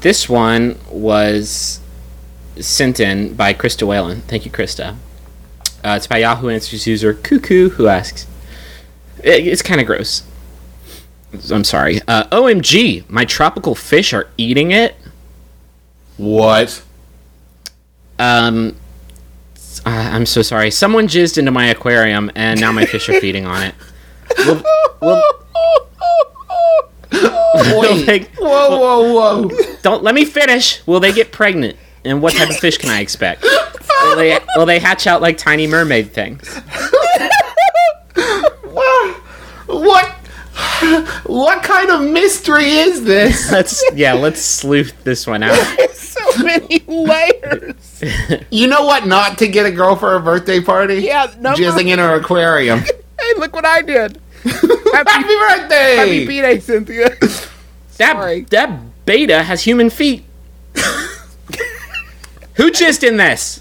This one was sent in by Krista Whalen. Thank you, Krista. Uh, it's by Yahoo Answers user Cuckoo, who asks, it- it's kind of gross. I'm sorry. Uh, OMG, my tropical fish are eating it. What? Um, uh, I'm so sorry. Someone jizzed into my aquarium, and now my fish are feeding on it. Whoa, whoa, whoa! Don't let me finish. Will they get pregnant? And what type of fish can I expect? Will they, will they hatch out like tiny mermaid things? What? What kind of mystery is this? Let's yeah, let's sleuth this one out. so many layers. You know what? Not to get a girl for a birthday party. Yeah, number- jizzing in her aquarium. Hey, look what I did. Happy Happy, birthday! happy B-Day, Cynthia. Sorry. That that beta has human feet. Who jizzed in this?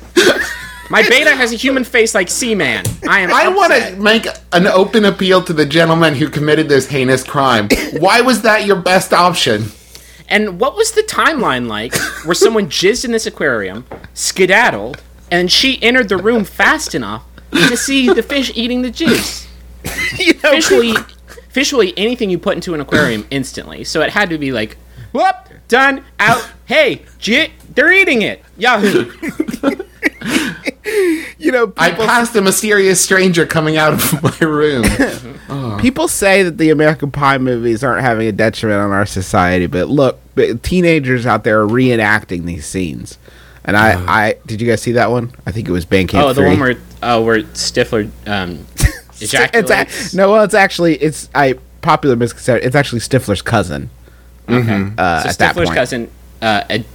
My beta has a human face like Seaman. I am. I want to make an open appeal to the gentleman who committed this heinous crime. Why was that your best option? And what was the timeline like where someone jizzed in this aquarium, skedaddled, and she entered the room fast enough to see the fish eating the juice? you know, Fish will eat, fish will eat anything you put into an aquarium instantly. So it had to be like, whoop, done, out. Hey, j- they're eating it. Yahoo. you know, I passed a mysterious stranger coming out of my room. people say that the American Pie movies aren't having a detriment on our society, but look, teenagers out there are reenacting these scenes. And I, I did you guys see that one? I think it was Band Camp. Oh, the 3. one where oh, where Stifler um, it's ejaculates. a, no, well, it's actually it's I popular misconception. It's actually Stifler's cousin. Mm-hmm. Uh, so at that point. cousin uh, it,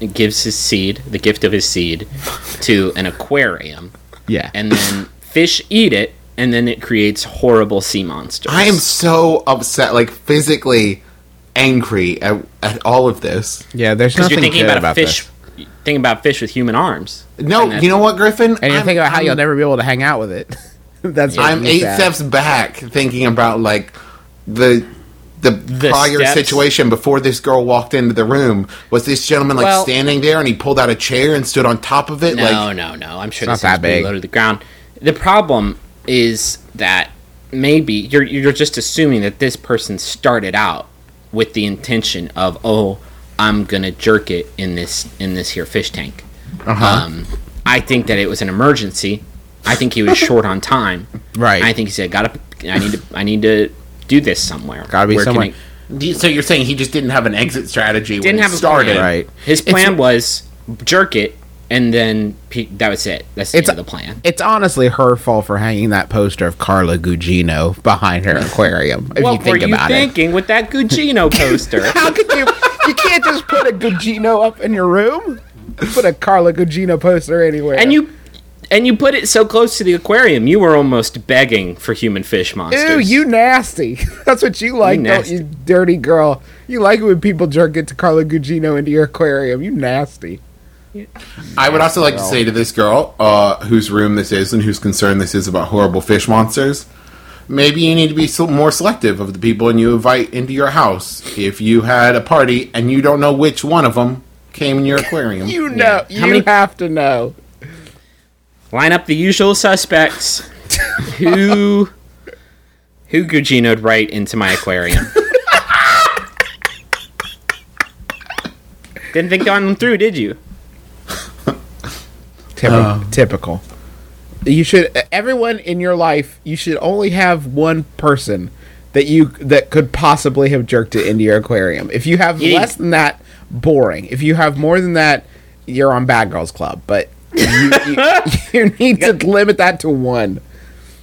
it gives his seed, the gift of his seed, to an aquarium, Yeah, and then fish eat it, and then it creates horrible sea monsters. I am so upset, like physically angry at, at all of this. yeah. There's because nothing you're thinking good about, about a fish. this. Thinking about fish with human arms. No, you know what, Griffin? And you're I'm- thinking about how I'm- you'll never be able to hang out with it. That's what I'm eight sad. steps back, thinking about like the the, The prior steps? situation before this girl walked into the room. Was this gentleman like Well- standing there and he pulled out a chair and stood on top of it? No, like no, no. I'm sure It's this not is that pretty big. low to the ground. The problem is that maybe you're you're just assuming that this person started out with the intention of oh I'm gonna jerk it in this in this here fish tank. Uh-huh. Um, I think that it was an emergency. I think he was short on time. Right. I think he said, "Gotta, I need to, I need to do this somewhere. Gotta be Where can somewhere. I-" Do you- so you're saying he just didn't have an exit strategy Didn't when he have a started? plan. Right. His It's- plan was jerk it, and then pe- that was it. That's the It's end of the plan. It's honestly her fault for hanging that poster of Carla Gugino behind her aquarium. If what you think were you about it, thinking with that Gugino poster? how could you? You can't just put a Gugino up in your room. Put a Carla Gugino poster anywhere. and you and you put it so close to the aquarium, you were almost begging for human fish monsters. Ew, you nasty. That's what you like, don't you, dirty girl? You like it when people jerk it to Carla Gugino into your aquarium. You nasty. I would also like to say to this girl, uh, whose room this is and whose concern this is about horrible fish monsters, maybe you need to be more selective of the people you invite into your house. If you had a party and you don't know which one of them came in your aquarium, You know. How You many- have to know. Line up the usual suspects. who who Gugino'd right into my aquarium? Didn't think on them through, did you? Typical. Um, typical. You should. Everyone in your life, you should only have one person that you that could possibly have jerked it into your aquarium. If you have You less than that, boring. If you have more than that, you're on Bad Girls Club. But you, you, you need to limit that to one.